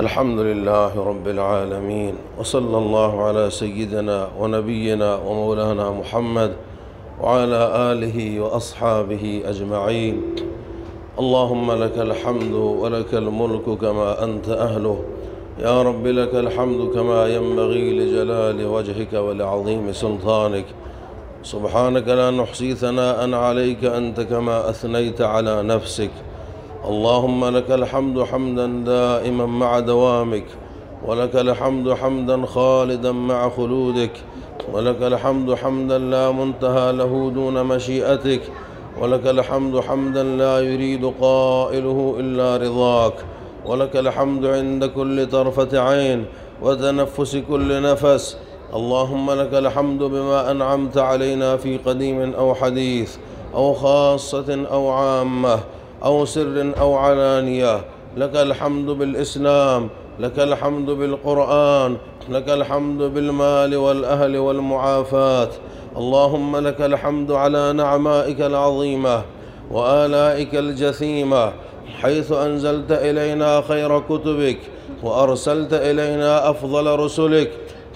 الحمد لله رب العالمين وصلى الله على سيدنا ونبينا ومولانا محمد وعلى آله وأصحابه أجمعين. اللهم لك الحمد ولك الملك كما أنت أهله. يا رب لك الحمد كما ينبغي لجلال وجهك ولعظيم سلطانك. سبحانك لا نحصي ثناء عليك أنت كما أثنيت على نفسك. اللهم لك الحمد حمدا دائما مع دوامك ولك الحمد حمدا خالدا مع خلودك ولك الحمد حمدا لا منتهى له دون مشيئتك ولك الحمد حمدا لا يريد قائله إلا رضاك ولك الحمد عند كل طرفة عين وتنفس كل نفس. اللهم لك الحمد بما أنعمت علينا في قديم أو حديث أو خاصة أو عامة. أو سر أو علانية. لك الحمد بالإسلام لك الحمد بالقرآن لك الحمد بالمال والأهل والمعافاة اللهم لك الحمد على نعمائك العظيمة وآلائك الجثيمة حيث أنزلت إلينا خير كتبك وأرسلت إلينا أفضل رسلك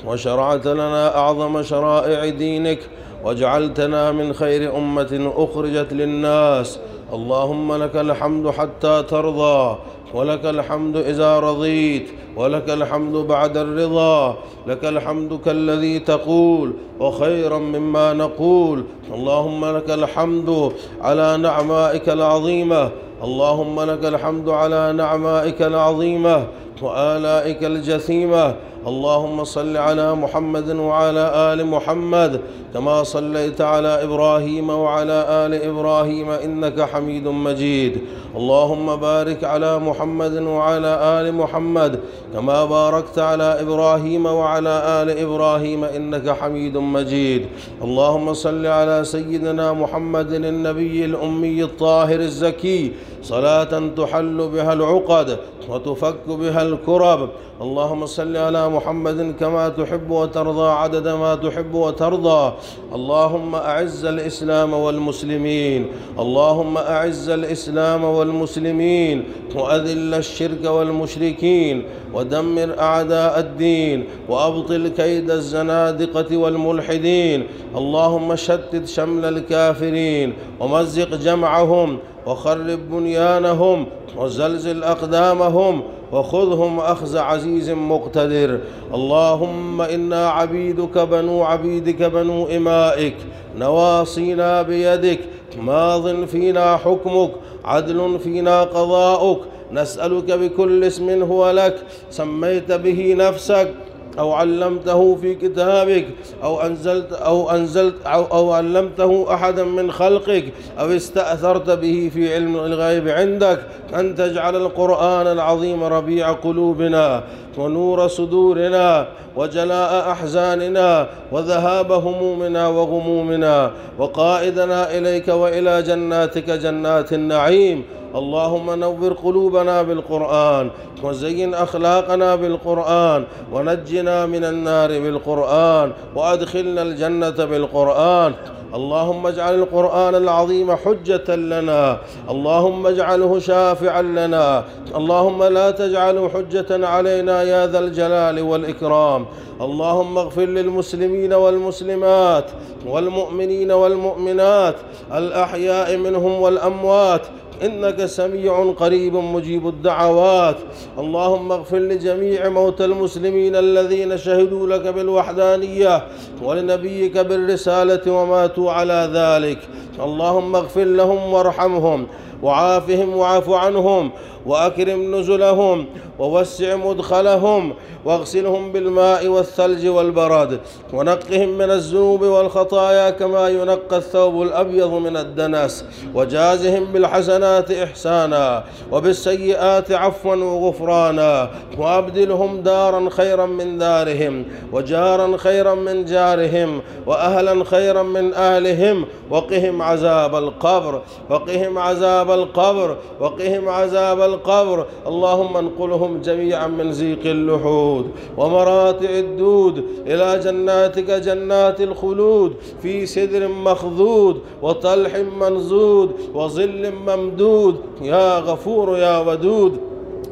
وشرعت لنا أعظم شرائع دينك وجعلتنا من خير أمة أخرجت للناس. اللهم لك الحمد حتى ترضى ولك الحمد إذا رضيت ولك الحمد بعد الرضا لك الحمد كالذي تقول وخيرا مما نقول. اللهم لك الحمد على نعمائك العظيمة اللهم لك الحمد على نعمائك العظيمة وآلائك الجثيمة اللهم صل على محمد وعلى آل محمد كما صليت على إبراهيم وعلى آل إبراهيم إنك حميد مجيد. اللهم بارك على محمد وعلى آل محمد كما باركت على إبراهيم وعلى آل إبراهيم إنك حميد مجيد. اللهم صل على سيدنا محمد النبي الأمي الطاهر الزكي صلاة تحل بها العقد وتفك بها الكرب. اللهم صل على محمد كما تحب وترضى عدد ما تحب وترضى. اللهم أعز الإسلام والمسلمين. اللهم أعز الإسلام والمسلمين. وأذل الشرك والمشركين. ودمر أعداء الدين وأبطل كيد الزنادقة والملحدين. اللهم شتت شمل الكافرين ومزق جمعهم وخرب بنيانهم وزلزل أقدامهم وخذهم أخذ عزيز مقتدر. اللهم إنا عبيدك بنو عبيدك بنو إمائك. نواصينا بيدك. ماض فينا حكمك. عدل فينا قضاؤك. نسألك بكل اسم هو لك سميت به نفسك أو علمته في كتابك أو أنزلت أو أنزلت أو, أو علمته أحدا من خلقك أو استأثرت به في علم الغيب عندك أن تجعل القرآن العظيم ربيع قلوبنا. ونور صدورنا وجلاء أحزاننا وذهاب همومنا وغمومنا وقائدنا إليك وإلى جناتك جنات النعيم. اللهم نور قلوبنا بالقرآن وزين أخلاقنا بالقرآن ونجنا من النار بالقرآن وأدخلنا الجنة بالقرآن. اللهم اجعل القرآن العظيم حجة لنا. اللهم اجعله شافعا لنا. اللهم لا تجعله حجة علينا يا ذا الجلال والإكرام. اللهم اغفر للمسلمين والمسلمات والمؤمنين والمؤمنات الأحياء منهم والأموات إنك سميع قريب مجيب الدعوات. اللهم اغفر لجميع موتى المسلمين الذين شهدوا لك بالوحدانية ولنبيك بالرسالة وماتوا على ذلك. اللهم اغفر لهم وارحمهم وعافهم واعف عنهم. وأكرم نزلهم ووسع مدخلهم واغسلهم بالماء والثلج والبرد ونقهم من الذنوب والخطايا كما ينقى الثوب الأبيض من الدنس وجازهم بالحسنات إحسانا وبالسيئات عفوا وغفرانا وأبدلهم دارا خيرا من دارهم وجارا خيرا من جارهم وأهلا خيرا من أهلهم وقهم عذاب القبر وقهم عذاب القبر وقهم عذاب القبر. اللهم انقلهم جميعا من زيق اللحود ومراتع الدود إلى جناتك جنات الخلود في سدر مخذود وطلح منزود وظل ممدود. يا غفور يا ودود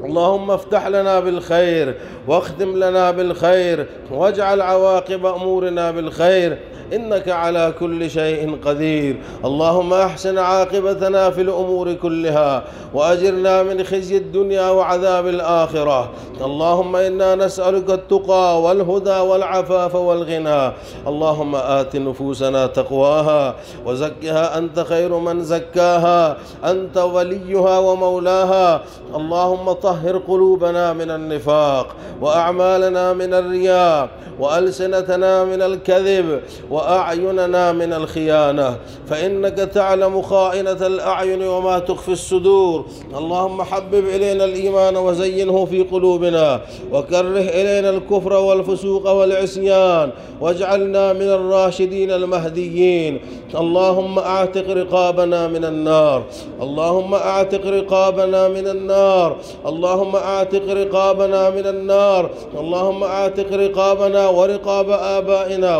اللهم افتح لنا بالخير واختم لنا بالخير واجعل عواقب أمورنا بالخير. إنك على كل شيء قدير. اللهم أحسن عاقبتنا في الأمور كلها وأجرنا من خزي الدنيا وعذاب الآخرة. اللهم إنا نسألك التقى والهدى والعفاف والغنى. اللهم آت نفوسنا تقواها وزكها أنت خير من زكاها. أنت وليها ومولاها. اللهم طهر قلوبنا من النفاق وأعمالنا من الرياء وألسنتنا من الكذب وأعيننا من الخيانة فإنك تعلم خائنة الأعين وما تخفي الصدور. اللهم حبب إلينا الإيمان وزينه في قلوبنا وكره إلينا الكفر والفسوق والعصيان واجعلنا من الراشدين المهديين. اللهم أعتق رقابنا من النار. اللهم أعتق رقابنا من النار. اللهم أعتق رقابنا من النار. اللهم أعتق رقابنا ورقاب آبائنا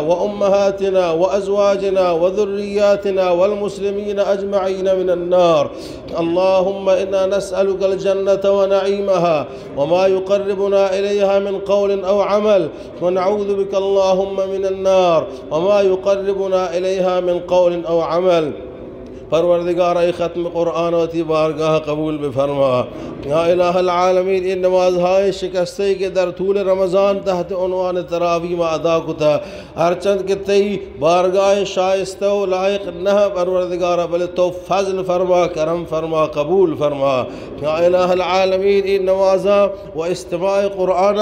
وامهاتنا وأزواجنا وذرياتنا والمسلمين أجمعين من النار. اللهم إنا نسألك الجنة ونعيمها وما يقربنا إليها من قول أو عمل. ونعوذ بك اللهم من النار وما يقربنا إليها من قول أو عمل. پروردگار، ای ختم قرآن و تی بارگاہ قبول بفرما۔ یا الہ العالمین ان نماز ہائے شکستے کے در طول رمضان تحت عنوان تراوی ما ادا کتا۔ ہر چند کے تی بارگاہ شائستہ و لائق نہ پروردگار بلے تو فضل فرما، کرم فرما، قبول فرما۔ یا الہ العالمین ان نمازا و استماع قرآن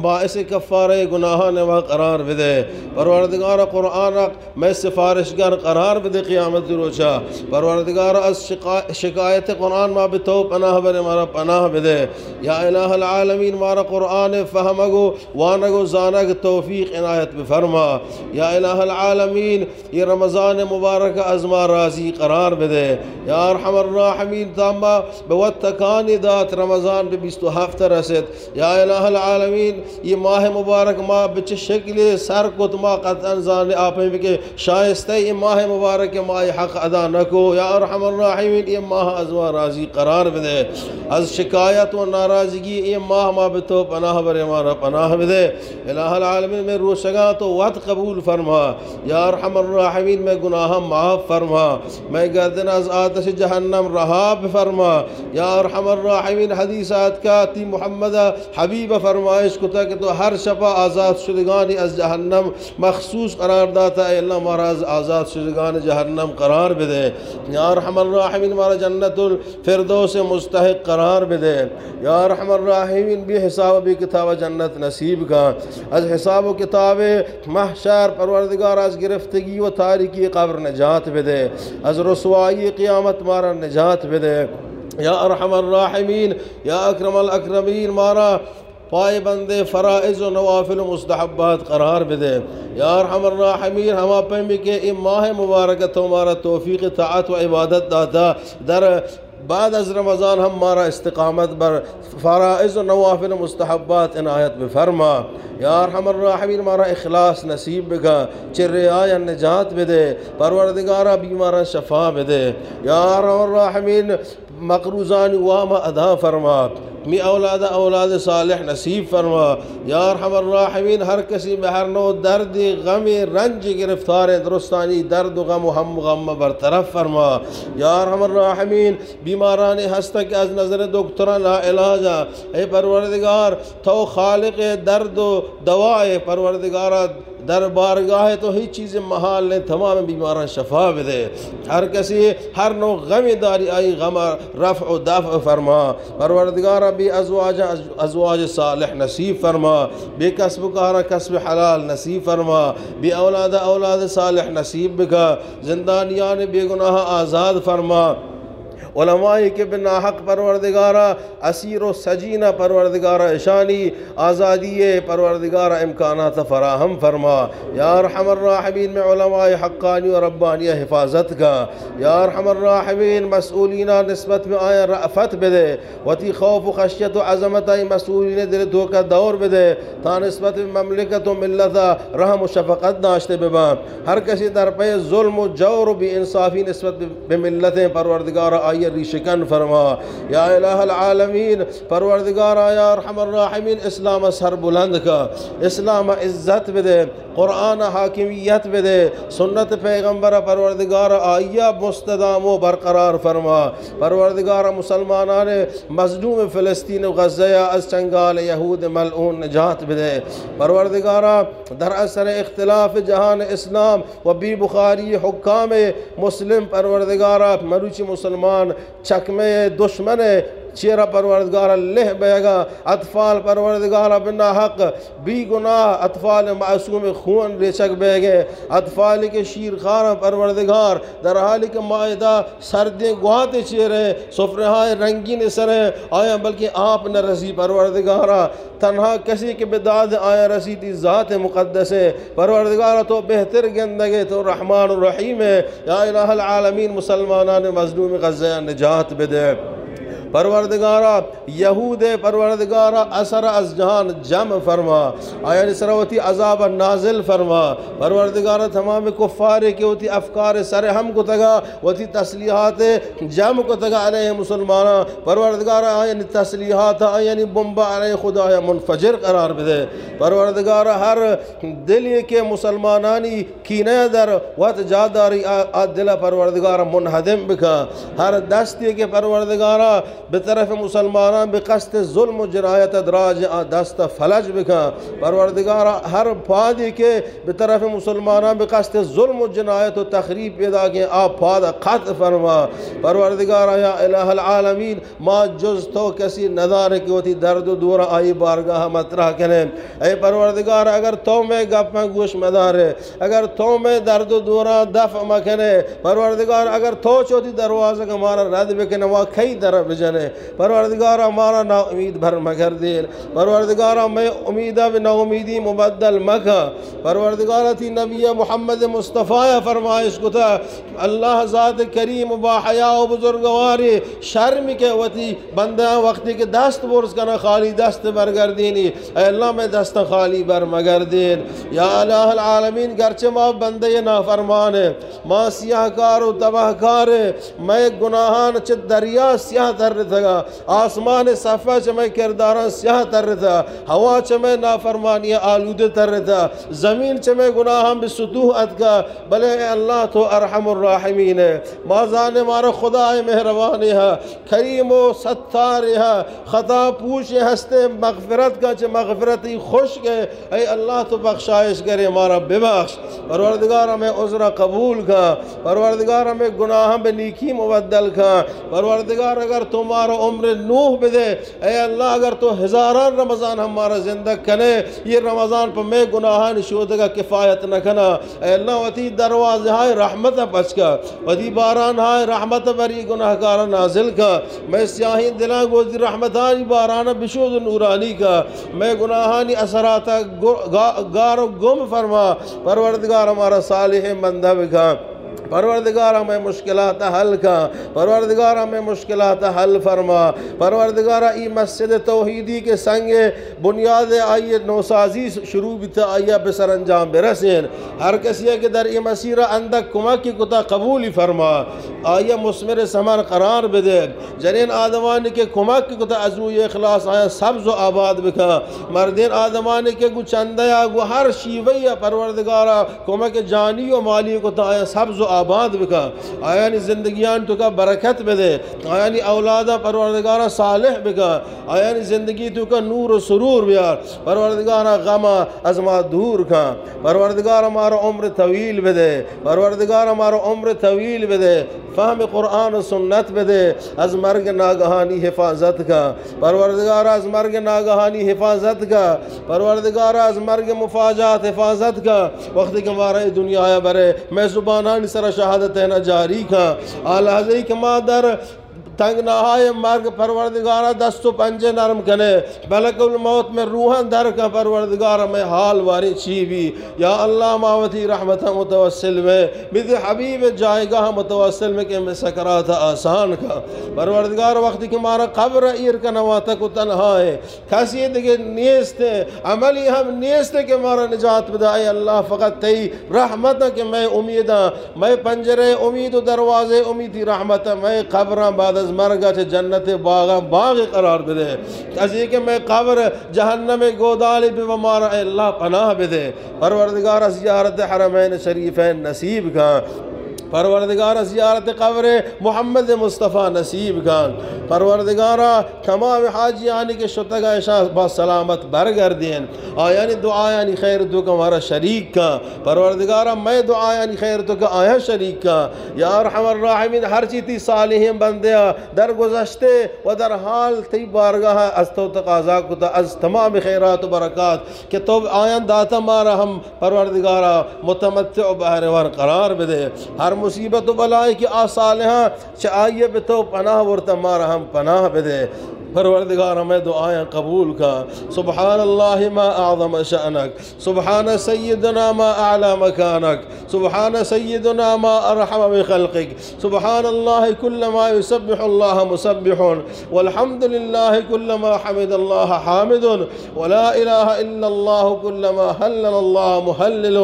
باعث کفار گناہ نوا قرار بدے۔ پروردگار قرآن میں سفارش گر قرار بدے، قیامت روچا پروردگار از شکایت قرآن ما بتو پناہ بنے مارا پناہ بدے یا الہ العالمین مارا قرآن فہمگو وانگو زانگ توفیق عنایت بفرما. یا الہ العالمین یہ رمضان مبارک از ما راضی قرار بدے یا ارحم الراحمین تاما بوتکانی دات رمضان بے بیستو ہفتہ رسد یا الہ العالمین یہ ماہ مبارک ما بچ شکل سر کت ما قطعا زان آپیں بکے شائستہ یہ ماہ مبارک ما حق ادا نکو. کو، یا ارحم الراحمین، یہ ماہ از و راضی قرار بدے۔ از شکایت و ناراضگی، یہ ماہ ما بتو پناہ برے مارا پناہ بدے۔ الہ العالمین، میں روشگاں تو وقت قبول فرما۔ یا ارحم الراحمین، میں گناہ معاف فرما۔ میں گردن از آتش جہنم رہاب فرما۔ یا ارحم الراحمین حدیثات کا تی محمد حبیب فرمائش کتا کہ تو ہر شپا آزاد شدگانی از جہنم مخصوص قرار داتا ہے۔ اللہ مہاراز آزاد شدگان جہنم قرار بدے۔ یا رحم الراحمین مارا جنت الفردوس مستحق قرار بدے۔ یا رحم الراحمین بھی حساب بھی کتاب جنت نصیب کا۔ از حساب و کتاب محشر پروردگار از گرفتگی و تاریکی قبر نجات بدے۔ از رسوائی قیامت مارا نجات بدے۔ یا ارحم الراحمین، یا اکرم الاکرمین، مارا پائے بندے فرائض و نوافل و مستحبات قرار بدے۔ یا ارحم الراحمین، ہما پہمی کے ام ماہ مبارکت تمہارا توفیق، طاعت و عبادت داتا در بعد از رمضان ہم مارا استقامت بر فرائض و نوافل و مستحبات عنایت بفرما۔ یا ارحم الراحمین مارا اخلاص نصیب بگا۔ چر آیا نجات بدے پروردگارہ بیمارا شفا بدے۔ یا ارحم الراحمین مقروضان واما ادا فرما۔ می أولاد أولاد صالح نصیب فرما. یا أرحم الراحمین ہر کسی میں ہر نو درد غم رنج گرفتار درستانی درد و غم و ہم غم برطرف فرما. یا أرحم الراحمین بیماران ہستک از نظر دکتران لا علاجا اے پروردگار تو خالق درد و دوائے پروردگارات در بارگاہ تو ہی چیز محال نے تمام بیماران شفا بدے۔ ہر کسی، ہر نو غم داری آئی غم رفع و دفع فرما۔ پروردگار بھی ازواج ازواج صالح نصیب فرما۔ بے کسب کارا کسب حلال نصیب فرما۔ بے اولاد اولاد صالح نصیب بکا۔ زندانیان بے گناہ آزاد فرما۔ علماء کے بنا حق پروردگارہ اسیر و سجینہ پروردگارہ اشانی آزادی پروردگارہ امکانات فراہم فرما۔ یا رحم الراحمین میں علماء حقانی و ربانی حفاظت کا۔ یا رحم الراحمین مسئولینہ نسبت میں آیا رأفت بدے۔ وتی خوف و خشیت و عظمت آئی مسئولین دل دو کا دور بدے۔ تا نسبت مملکت و ملت رحم و شفقت داشتے ببا ہر کسی در پہ ظلم و جور و بھی انصافی نسبت بملتیں پروردگارہ آئی آئی ریشکن فرما، یا الہ العالمین پروردگار یا ارحم الراحمین، اسلام سر بلند کا اسلام عزت بدے، قرآن حاکمیت بدے، سنت پیغمبر پروردگار آئیہ مستدام و برقرار فرما۔ پروردگار مسلمانان مظلوم فلسطین و غزہ از چنگال یہود ملعون نجات بدے۔ پروردگار در اثر اختلاف جہان اسلام و بی بخاری حکام مسلم، پروردگار مروچی مسلمان چکمے دشمن چیرہ پروردگار لہ بیگا اطفال پروردگار بنا حق، بی گناہ اطفال معصوم خون ریچک بیگے اطفال کے شیر خارہ پروردگار درحال کے معاہدہ سردیں گواتے چیرے سفرہائے رنگین سریں آیا بلکہ آپ نے رسی پروردگارا تنہا کسی کے بداد آیا رسی تھی ذات مقدس۔ ہے پروردگارا تو بہتر گندگے تو رحمان الرحیم۔ ہے یا الہ العالمین، مسلمانان مظلوم غزہ نجات بدے۔ پروردگارا، یہود پروردگارا، اثر از جہان جم فرما۔ آیا یعنی نسروتی عذاب نازل فرما۔ پروردگارا، تمام کفار کے ہوتی افکار سر ہم کو تگا، وتی تسلیحات جم کو تگا علیہ مسلمانا پروردگارا، آیا یعنی تسلیحات، آیا یعنی بمبا علیہ خدا آیا منفجر قرار بدے۔ پروردگارا، ہر دل کے مسلمانانی کینے در وقت جاداری دل پروردگارا منہدم بکا۔ ہر دستی کے پروردگارا بطرف مسلمانان بقصد ظلم و جنایت ادراج دست فلج بکا پروردگار ہر پادی کے بطرف مسلمانان بقصد ظلم و جنایت و تخریب پیدا کے آپ پاد قط فرما. پروردگار یا الہ العالمین، ما جز تو کسی ندار کی ہوتی درد و دور آئی بارگاہ مطرح کریں اے پروردگار اگر تو میں گپ میں گوش مدار ہے اگر تو میں درد و دورا دفع مکنے پروردگار اگر تو چوتی دروازہ کا رد بکنے وہ کئی در بجنے جانے۔ پروردگار ہمارا نا امید بھر مگر دین پروردگار میں امیدہ و نا امیدی مبدل مکہ پروردگار تھی نبی محمد مصطفیٰ فرمائش کو تھا۔ اللہ ذات کریم با حیاء و بزرگواری، شرم کے وطی بندہ وقتی کے دست برس کنا، خالی دست برگر دینی۔ اے اللہ، میں دست خالی بر مگر دین۔ یا الہ العالمین، گرچہ ما بندے نا فرمانے ما سیاہ کار و تباہ کار میں گناہان چھ دریا سیاہ در تر تھا آسمان صفحہ چمیں کرداران سیاہ تر تھا ہوا چمیں نافرمانی آلود تر تھا زمین چمیں گناہم بسطوح ادکا بلے اے اللہ تو ارحم الراحمین ہے۔ مازان مارا خدا مہربانی ہے، کریم و ستار ہے، خطا پوش ہستے مغفرت کا چھ مغفرتی خوش گئے اے اللہ تو بخشائش کرے مارا ببخش پروردگار ہمیں عذر قبول کا پروردگار ہمیں گناہم بنیکی مبدل کا، پروردگار اگر تم ہمارا عمر نوح بدے اے اللہ، اگر تو ہزاران رمضان ہمارا زندہ کنے، یہ رمضان پر میں گناہان شودگا کفایت نہ کنا۔ اے اللہ وطی دروازہ ہائے رحمت بچ کا وطی باران ہائے رحمت بری گناہ کارا نازل کا میں سیاہی دلان گوزی رحمتانی باران بشود نورانی کا میں گناہانی اثراتا گار و گم فرما۔ پروردگار ہمارا صالح مندہ بکا پروردگار ہمیں مشکلات حل کا پروردگار ہمیں مشکلات حل فرما۔ پروردگار ای مسجد توحیدی کے سنگ بنیاد آئیے نوسازی شروع بھی تھا آئیے بسر انجام برسین۔ ہر کسی ہے کہ در ای مسیرہ اندک کمک کی کتا قبولی فرما۔ آئیے مسمر سمان قرار بدے جنین آدمانی کے کمک کی کتا عزوی اخلاص آیا، سبز و آباد بکا۔ مردین آدمانی کے گو چندیا، گو ہر شیوئی پروردگارا کمک جانی و مالی کتا آیا، سبز و آباد بکا۔ آیا نی زندگیان تو کا برکت بدے۔ آیا نی اولادا پروردگارا صالح بکا۔ آیا نی زندگی تو کا نور و سرور بیار۔ پروردگارا غما از ما دور کا پروردگارا مارا عمر طویل بدے۔ پروردگارا مارا عمر طویل بدے۔ فهم قرآن و سنت بدے۔ از مرگ ناگہانی حفاظت کا پروردگارا از مرگ ناگہانی حفاظت کا پروردگارا از مرگ مفاجات حفاظت کا وقت کہ ہمارا دنیا آیا برے۔ میں زبانان سر شہادت ہے نا جاری کا آلہ حضری کے مادر تنگ نہائے مرگ پروردگارہ دست و پنجے نرم کنے۔ بلک الموت میں روحن در کا پروردگارہ میں حال واری چی یا اللہ ماوتی رحمت متوسل میں بد حبیب جائے متوسل میں کہ میں سکرات آسان کا۔ پروردگار وقت کی مارا قبر ایر کا نواتا کو تنہا ہے۔ کسی دیکھے نیست ہے، عملی ہم نیست ہے کہ مارا نجات بدائے۔ اللہ فقط تی رحمت کہ میں امیدہ میں پنجرے امید و دروازے امیدی رحمت میں قبراں بعد از مرگا چھ جنت باغا باغ قرار بدے۔ کسی کہ میں قبر جہنم گودالی بھی مارا اللہ پناہ بدے۔ پروردگار از زیارت حرمین شریفین نصیب کا۔ پروردگار زیارت قبر محمد مصطفیٰ نصیب کان پروردگار تمام حاجیانی کے شتگا اشاہ با سلامت برگر دین آیانی دعایانی خیر تو کا ہمارا شریک کا۔ پروردگار میں دعایانی خیر تو کا آیا شریک کا۔ یا ارحم الراحمین، ہر چیتی صالحین بندیا در گزشتے و در حال تی بارگاہ از تو تقاضا کتا، از تمام خیرات و برکات کہ تو آیان داتا مارا ہم پروردگارا متمتع و بہروار قرار بدے۔ ہر مصیبت و بلائے کی آسالہاں چاہیے بے تو پناہ ورتمار مارا ہم پناہ بدے۔ پروردگار ہمیں دعائیں قبول کا۔ سبحان اللہ ما اعظم شأنك سبحان سیدنا ما اعلى مكانك سبحان سیدنا ما ارحم بخلقك سبحان الله كلما يسبح الله مسبح۔ والحمد لله كلما حمد الله حامد۔ ولا اله الا الله كلما هلل الله مهلل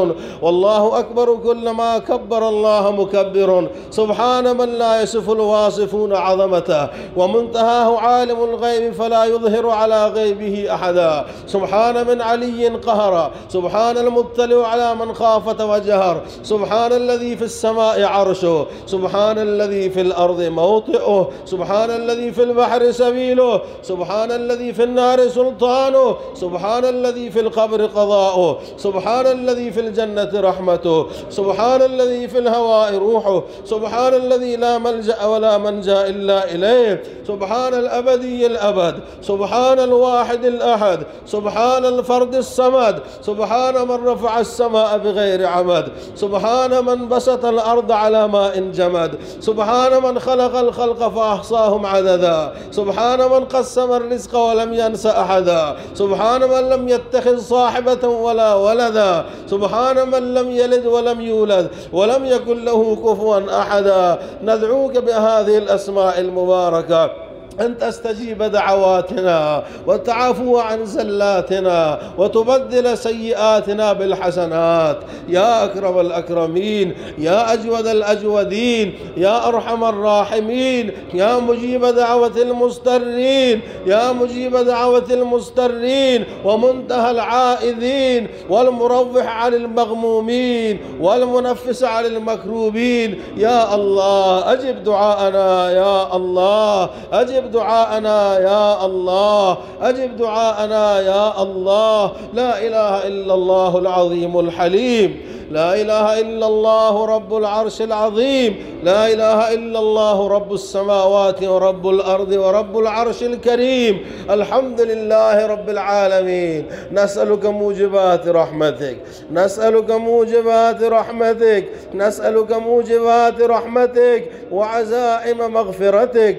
والله اكبر كلما كبر الله مكبر سبحان من لا يصف الواصفون عظمته ومنتهاه عالم الغيب فلا يظهر على غيبه أحدا. سبحان من علي قهر سبحان المطلع على من خافت وجهر سبحان الذي في السماء عرشه سبحان الذي في الأرض موطئه سبحان الذي في البحر سبيله سبحان الذي في النار سلطانه سبحان الذي في القبر قضاؤه سبحان الذي في الجنة رحمته سبحان الذي في الهواء روحه سبحان الذي لا ملجأ ولا منجأ إلا إليه سبحان الأبدي الأبد. سبحان الواحد الأحد. سبحان الفرد الصمد. سبحان من رفع السماء بغير عمد. سبحان من بسط الأرض على ماء جمد. سبحان من خلق الخلق فأحصاهم عددا. سبحان من قسم الرزق ولم ينس أحدا. سبحان من لم يتخذ صاحبة ولا ولدا. سبحان من لم يلد ولم يولد ولم يكن له كفوا أحدا. ندعوك بهذه الأسماء المباركة. أن تستجيب دعواتنا وتعفو عن زلاتنا وتبدل سيئاتنا بالحسنات. يا أكرم الأكرمين يا أجود الأجودين يا أرحم الراحمين يا مجيب دعوة المسترين يا مجيب دعوة المسترين ومنتهى العائذين والمروح عن المغمومين والمنفس عن المكروبين. يا الله أجب دعاءنا يا الله أجب دعاءنا يا الله. أجب دعاءنا يا الله. لا إله إلا الله العظيم الحليم. لا إله إلا الله رب العرش العظيم. لا إله إلا الله رب السماوات ورب الأرض ورب العرش الكريم. الحمد لله رب العالمين. نسألك موجبات رحمتك. نسألك موجبات رحمتك. نسألك موجبات رحمتك. وعزائم مغفرتك.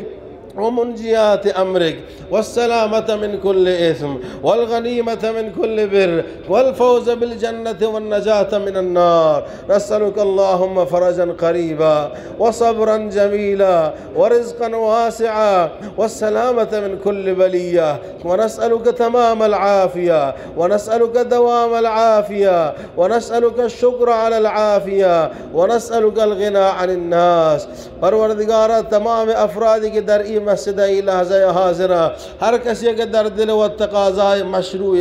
ومنجيات أمرك والسلامة من كل إثم والغنيمة من كل بر والفوز بالجنة والنجاة من النار. نسألك اللهم فرجا قريبا وصبرا جميلا ورزقا واسعا والسلامة من كل بلية. ونسألك تمام العافية ونسألك دوام العافية ونسألك الشكر على العافية ونسألك الغنى عن الناس. پروردگارہ تمام افرادی کے در مسجد ای لحظہ حاضرہ ہر کسی کے در دل و تقاضا مشروع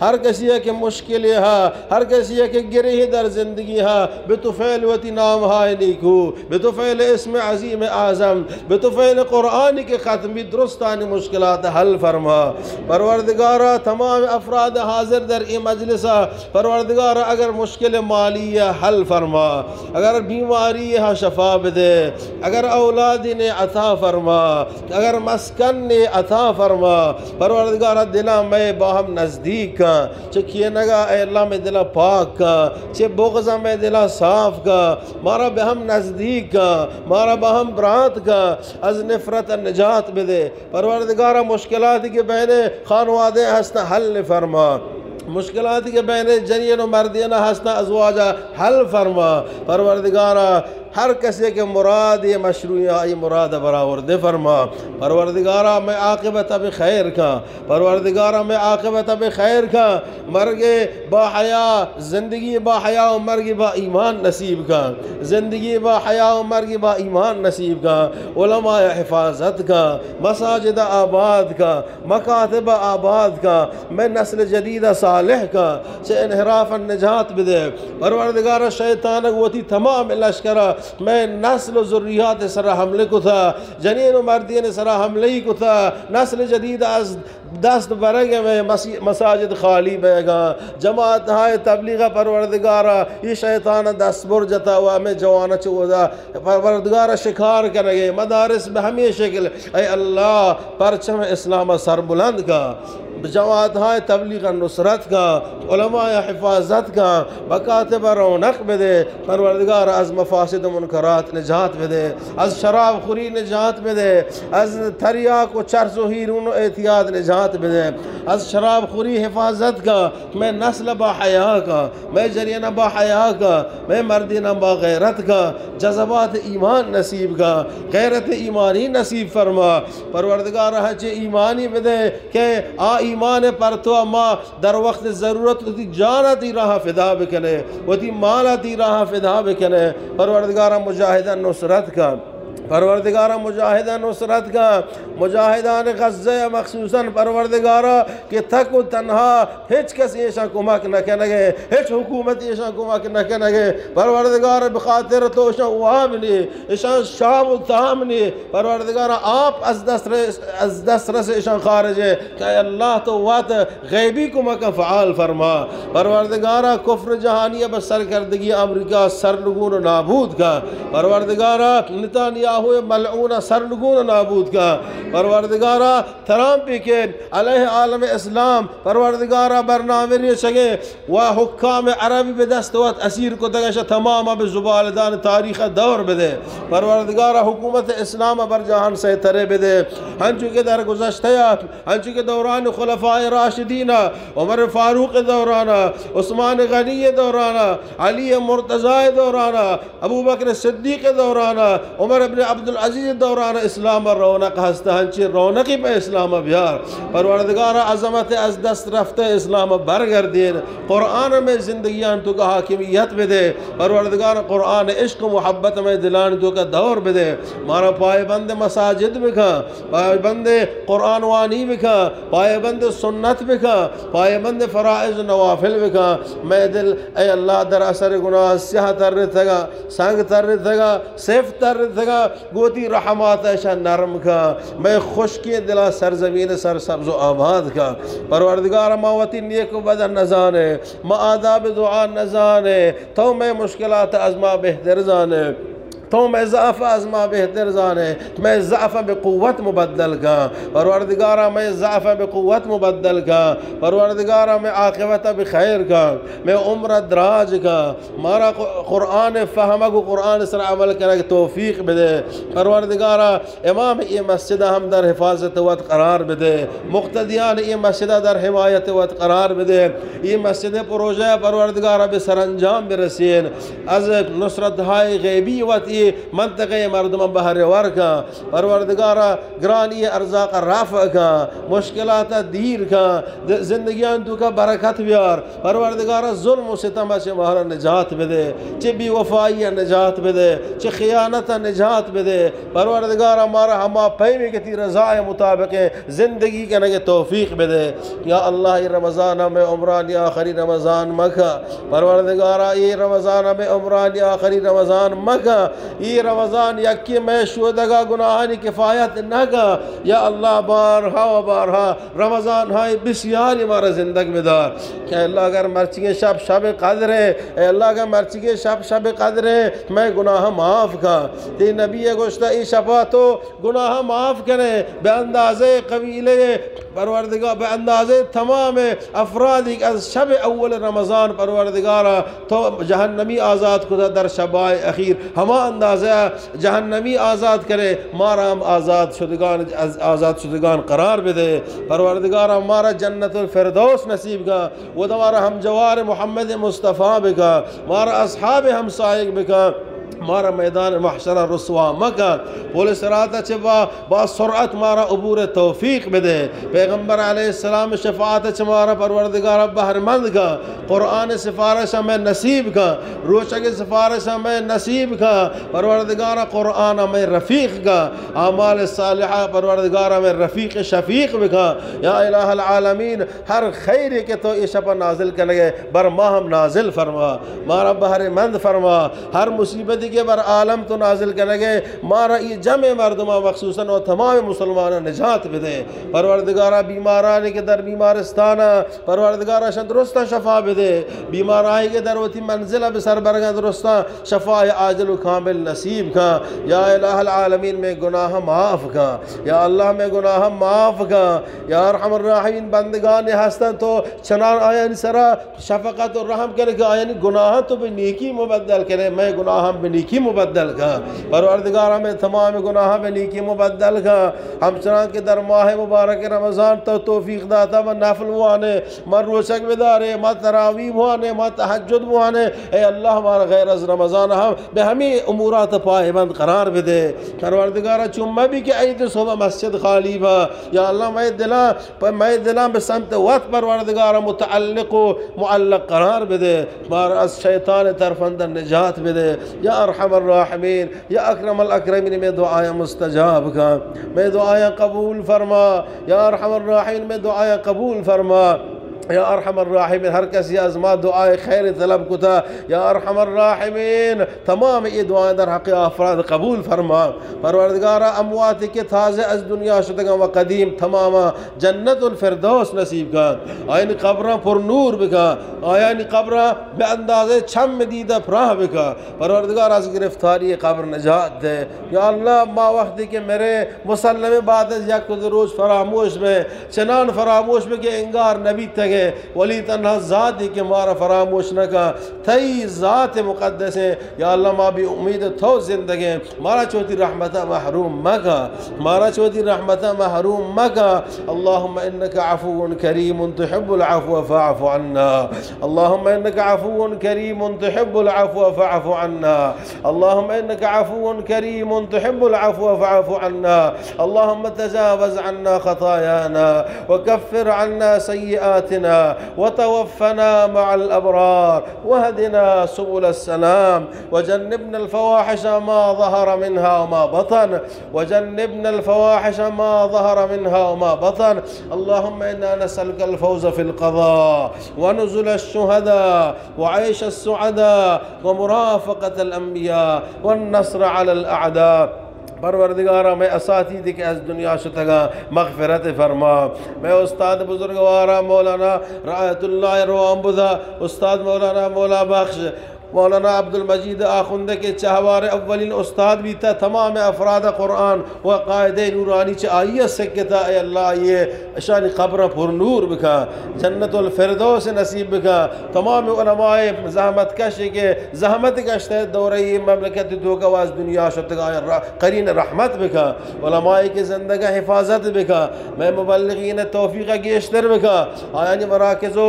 ہر کسی کے مشکل ہے۔ ہر کسی کے گرہ در زندگی ہے۔ بتفیل وتی نام ہائے نیکو۔ بتفیل اسم عظیم اعظم۔ بتفیل قرآن کے ختمی درستانی مشکلات حل فرما۔ پروردگارہ، تمام افراد حاضر در ای مجلسہ پروردگارہ، اگر مشکل مالی ہے، حل فرما۔ اگر بیماری ہے، شفا بدے۔ اگر اولاد نے عطا فرما۔ اگر مسکن نے عطا فرما پروردگار دلا میں باہم نزدیک ہاں۔ کا چکیے نگا اے اللہ میں دلا پاک ہاں۔ کا چھ بغضہ ہاں میں دلا صاف کا مارا بہم نزدیک کا مارا بہم برات کا از نفرت نجات بدے۔ پروردگار مشکلات کے بہنے خانوادے ہستا حل فرما۔ مشکلات کے بہنے جنین و مردینہ ہستا ازواجہ حل فرما۔ پروردگارہ ہر کسی کے مراد یہ مشروع یہ مراد براورد فرما۔ پروردگارہ میں عاقبت اب خیر کا۔ پروردگارہ میں عاقبت اب خیر کا۔ مرگ با حیا، زندگی با حیا و مرگ با ایمان نصیب کا۔ زندگی با حیا و مرگ با ایمان نصیب کا۔ علماء حفاظت کا۔ مساجد آباد کا۔ مکاتب آباد کا۔ میں نسل جدید صالح کا۔ سے انحراف النجات بدے۔ پروردگارہ شیطان وتی تمام لشکرہ میں نسل و ذریات سر حملے کو تھا، جنین و مردین سر حملے کو تھا۔ نسل جدید از دست برگے میں مساجد خالی بے گا جماعت ہائے تبلیغ پروردگارہ یہ شیطان دست بر جتا ہوا میں جوانا چودا پروردگارہ شکار کرنگے مدارس میں ہمیں شکل اے اللہ، پرچم اسلام سر بلند کا۔ جماعت ہائے تبلیغ نصرت کا، علماء حفاظت کا بکاتب رونق بدے، پروردگار از مفاسد و منکرات نجات بدے، از شراب خوری نجات بدے، از تریاک و چرس و ہیرون و احتیاط نجات بدے، از شراب خوری حفاظت کا، میں نسل با حیاء کا، میں جرین با حیاء کا، میں مردین با غیرت کا، جذبات ایمان نصیب کا، غیرت ایمانی نصیب فرما، پروردگار حج ایمانی بدے کہ آ ایمان پر تو اما، در وقت ضرورت تی جانا تی راہ فدا بکنے وہ تی مالا تی راہ فدا بکنے۔ پروردگارہ مجاہدہ نصرت کا پروردگارہ مجاہدہ نصرت کا، مجاہدان غزہ مخصوصاً پروردگارہ کہ تھک و تنہا ہچ کس ایشا کمک نہ کنگے ہچ حکومت ایشا کمک نہ کنگے پروردگارہ بخاطر تو ایشا اوام نی ایشا شام و تام نی پروردگارہ آپ از دست رس ایشا خارج ہے کہ اللہ تو وات غیبی کمک فعال فرما پروردگارہ کفر جہانیہ بسر کردگی امریکہ سرنگون و نابود کا پروردگارہ نتانیہ ہوئے ملعون سرنگون نابود کا۔ پروردگارہ ترامپی کے علیہ عالم اسلام پروردگارہ برنامری چگے۔ و حکام عربی بدستوات اسیر کو دگشہ تمام اب زبالدان تاریخ دور بدے۔ پروردگارہ حکومت اسلام بر جہان سے ترے بدے۔ ہنچو کے در گزشتیا ہنچو کے دوران خلفاء راشدین، عمر فاروق دورانا عثمان غنی دورانا علی مرتضی دورانا ابو بکر صدیق دورانا عمر ابن عبدالعزیز دوران اسلام رونق ہستا ہنچی رونقی پہ اسلام بیار. پروردگار عظمت از دست رفت اسلام برگردین. قرآن میں زندگیان تو کا حاکمیت بدے پروردگار، قرآن عشق و محبت میں دلان تو کا دور بدے مارا پائے بند مساجد بکھا پائے بند قرآن وانی بکھا پائے بند سنت بکھا پائے بند فرائض نوافل بکھا میں دل اے اللہ در اثر گناہ سیاہ تر تھگا سنگ تر تھگا سیف تر تھگا گوتی رحمات ایشا نرم کا میں خشکی دلا سرزمین سر سبز و آباد کا پروردگار ماوتی نیک و بدن نزانے ما آداب دعا نزانے تو میں مشکلات ازما بہتر زانے۔ تو میں ضعف ازما بہتر زانے میں ضعف بقوت مبدل کا پروردگارہ میں ضعف بقوت مبدل کا پروردگارہ میں عاقبت بخیر کا میں عمر دراج کا مارا قرآن فہمہ کو قرآن سر عمل کرنے توفیق بدے۔ پروردگارہ امام یہ مسجد ہم در حفاظت وقت قرار بدے۔ مقتدیان یہ مسجد در حمایت وقت قرار بدے۔ یہ مسجد پروژہ پروردگارہ بسر انجام برسین۔ از نصرت ہائی غیبی وقت یہ منطقه مردم بهر ورکا پروردگارا گرانی ارزاق رافع کا مشکلات دیر کا زندگیان تو کا برکت بیار. پروردگارا ظلم و ستم چه مہارا نجات بده؟ چه بی وفائی نجات بده؟ چه خیانت نجات بده؟ پروردگارا مارا ہما پیمی کتی رضای مطابق زندگی کے نگے توفیق بده. یا اللہ یہ رمضان میں عمران یا آخری رمضان مکہ پروردگارا یہ رمضان میں عمران یا آخری رمضان مکہ ای رمضان یکی میں شودگا گناہانی کفایت نہ کا یا اللہ بارہا و بارہا رمضان ہائی بسیاری مارا زندگ میں دار کہ اللہ اگر مرچی شب شب قدر ہے اے اللہ اگر مرچی شب شب قدر ہے میں گناہ معاف کا تی نبی گوشتا ای شفا تو گناہ معاف کرے بے اندازے قبیلے پروردگار، بے اندازے تمام افرادی از شب اول رمضان پروردگارا تو جہنمی آزاد خدا در شبائے اخیر. ہما اندازہ جہنمی آزاد کرے مارا ہم آزاد شدگان آزاد شدگان قرار بدے. پروردگارا، مارا جنت الفردوس نصیب کا. وہ دوارا ہم جوار محمد مصطفیٰ بکا. مارا اصحاب ہم سائق بکا. مارا میدان محشر رسوا مکن پولیس راتا چه با, با سرعت مارا عبور توفیق بده پیغمبر علیہ السلام شفاعت چه مارا پروردگار بہرمند کا قرآن سفارش میں نصیب کا روچک سفارش میں نصیب کا پروردگار قرآن میں رفیق کا اعمال صالحہ پروردگار میں رفیق شفیق بکا یا الہ العالمین ہر خیر کے تو یہ شپا نازل کرنے بر ماہم نازل فرما۔ مارا بہرمند فرما۔ ہر مصیبت کے بر عالم تو نازل کرنے گے مارا یہ جمع مردمہ مخصوصاً اور تمام مسلمان نجات بدے پروردگارہ بیمارانی کے در بیمارستانا پروردگارہ شدرستہ شفا بدے بیمارانی کے در وتی منزلہ بسر برگا درستہ۔ شفا عاجل و کامل نصیب کا۔ یا الہ العالمین، میں گناہ معاف کا۔ یا اللہ، میں گناہ معاف کا۔ یا ارحم الراحمین، بندگان ہستن تو چنان آیا سرا شفقت و رحم کرے کہ آیا گناہ تو بھی نیکی مبدل کرے۔ میں گناہ بھی نیکی مبدل کا پروردگارہ میں تمام گناہ میں نیکی مبدل کا ہم چنان کے در ماہ مبارک رمضان تو توفیق داتا، من نفل بوانے من روچک بدارے، من تراوی بوانے من تحجد بوانے اے اللہ، ہمارا غیر از رمضان ہم بے ہمیں امورات پائے بند قرار بدے۔ پروردگارہ چون میں بھی کہ عید صبح مسجد خالی با۔ یا اللہ، میں دلان میں دلان بسمت وقت پروردگارہ متعلق و معلق قرار بدے۔ مارا از شیطان طرف اندر نجات بدے۔ یا أرحم الراحمین یا اکرم الاکرمین میں دعائیں مستجاب کا میں دعائیں قبول فرما. یا أرحم الراحمین میں دعائیں قبول فرما. یا أرحم الراحمین ہر کسی ازما دعائے خیر طلب کتا یا أرحم الراحمین تمام یہ دعائیں در حق أفراد قبول فرما پروردگارا اموات کے تازے از دنیا شدگا و قدیم تمام جنت الفردوس نصیب کا آئین قبرہ پر نور بکا آئین قبرہ بے اندازے چھم دیدہ پراہ بکا پروردگار از گرفتاری قبر نجات دے یا اللہ ما وقت کہ میرے مسلم بعد از یک روز فراموش میں چنان فراموش میں کہ انگار نبی تگے گے ولی تنہا ذات ہی کہ مارا فراموش نہ کا تھئی ذات مقدس ہیں۔ یا اللہ ما بھی امید تھو زندگی۔ مارا چوتی رحمتہ محروم مکا مارا چوتی رحمتہ محروم مکا اللہم انکا عفو کریم تحب العفو فاعف عنا۔ اللہم انکا عفو کریم تحب العفو فاعف عنا۔ اللہم انکا عفو کریم تحب العفو فاعف عنا۔ اللہم تجاوز عنا خطايانا وكفر عنا سيئاتنا وتوفنا مع الأبرار وهدنا سبل السلام. وجنبنا الفواحش ما ظهر منها وما بطن. وجنبنا الفواحش ما ظهر منها وما بطن. اللهم إنا نسألك الفوز في القضاء ونزل الشهداء وعيش السعداء ومرافقة الأنبياء والنصر على الأعداء. پروردگارہ میں اساتید کے از دنیا شتگا مغفرت فرما۔ میں استاد بزرگوارا مولانا رایت اللہ روان بدا استاد مولانا مولا بخش۔ مولانا عبد المجید آخند کے چہوار اولین استاد بھی تھا، تمام افراد قرآن و قائد نورانی چھ آئیت سکتا اے اللہ، یہ اشانی قبر پر نور بکا جنت الفردوس نصیب بکا تمام علماء زحمت کش کے، زحمت کشت دوری مملکت دوگا واز دنیا شتگا قرین رحمت بکا علماء کے زندگا حفاظت بکا میں مبلغین توفیق گیشتر بکا آیانی جی مراکزو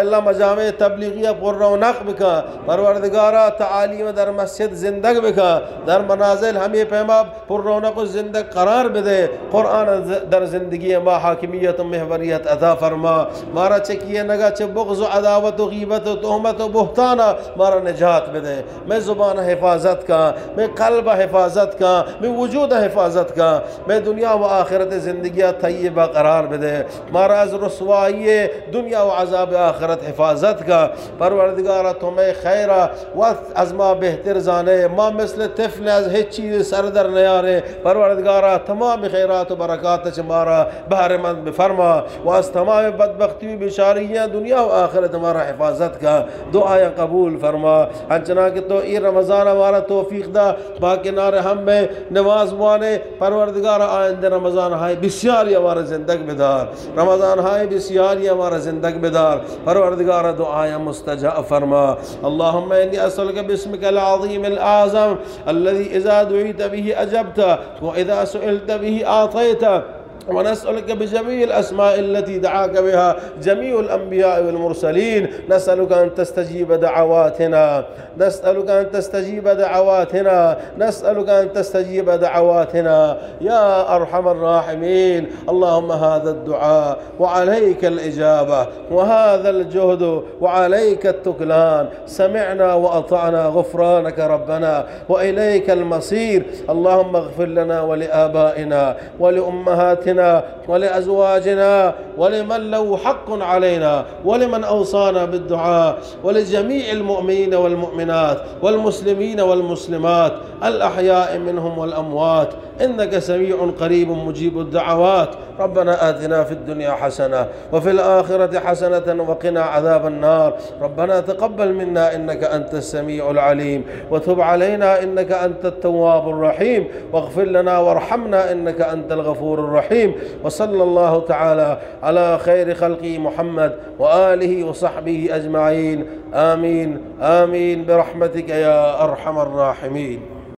اللہ مجامع تبلیغیہ پر رونق بکا پرورد پروردگارا تعالیم در مسجد زندگ بکا در منازل ہمیں پیما پر رونق زندگ قرار بدے۔ قرآن در زندگی ما حاکمیت و محوریت عطا فرما۔ مارا چکیے نگا چھ بغض و عداوت و غیبت و تہمت و بہتانا۔ مارا نجات بدے۔ میں زبان حفاظت کا، میں قلب حفاظت کا، میں وجود حفاظت کا۔ میں دنیا و آخرت زندگی طیبہ قرار بدے۔ مارا از رسوائی دنیا و عذاب آخرت حفاظت کا۔ پروردگارا، تمہیں خیرہ۔ وقت از ما بهتر زانه ما مثل طفل از هیچ چیز سر در نیاره پروردگارا، تمام خیرات و برکات چه مارا۔ بہر مند بفرما۔ و از تمام بدبختی و بیچاریاں دنیا و آخرت ہمارا حفاظت کا۔ دعا قبول فرما۔ انچنا کہ تو ای رمضان ہمارا توفیق دا۔ باقی نار ہم میں نماز موانے پروردگار آئند رمضان ہائے بسیاری ہمارا زندگ بدار۔ رمضان ہائے بسیاری ہمارا زندگ بدار۔ پروردگار دعا مستجا فرما۔ اللهم إني أسألك باسمك العظيم الأعظم الذي إذا دعيت به أجبت وإذا سئلت به أعطيت. ونسألك بجميع الأسماء التي دعاك بها جميع الأنبياء والمرسلين. نسألك أن تستجيب دعواتنا. نسألك أن تستجيب دعواتنا. نسألك أن تستجيب دعواتنا. يا أرحم الراحمين. اللهم هذا الدعاء وعليك الإجابة وهذا الجهد وعليك التكلان. سمعنا وأطعنا غفرانك ربنا وإليك المصير. اللهم اغفر لنا ولآبائنا ولأمهاتنا ولأزواجنا ولمن له حق علينا ولمن أوصانا بالدعاء ولجميع المؤمنين والمؤمنات والمسلمين والمسلمات الأحياء منهم والأموات إنك سميع قريب مجيب الدعوات ربنا آتنا في الدنيا حسنة وفي الآخرة حسنة وقنا عذاب النار ربنا تقبل منا إنك أنت السميع العليم وتب علينا إنك أنت التواب الرحيم واغفر لنا وارحمنا إنك أنت الغفور الرحيم وصلى الله تعالى على خير خلقه محمد وآله وصحبه أجمعين. آمين آمين. برحمتك يا أرحم الراحمين.